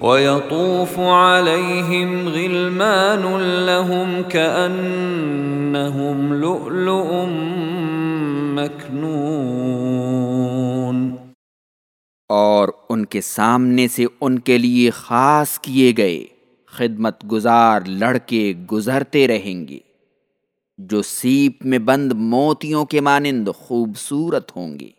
وَيَطُوفُ عَلَيْهِمْ غِلْمَانٌ لَهُمْ كَأَنَّهُمْ لُؤْلُؤٌ مَكْنُونَ اور ان کے سامنے سے ان کے لیے خاص کیے گئے خدمت گزار لڑکے گزرتے رہیں گے، جو سیپ میں بند موتیوں کے مانند خوبصورت ہوں گے۔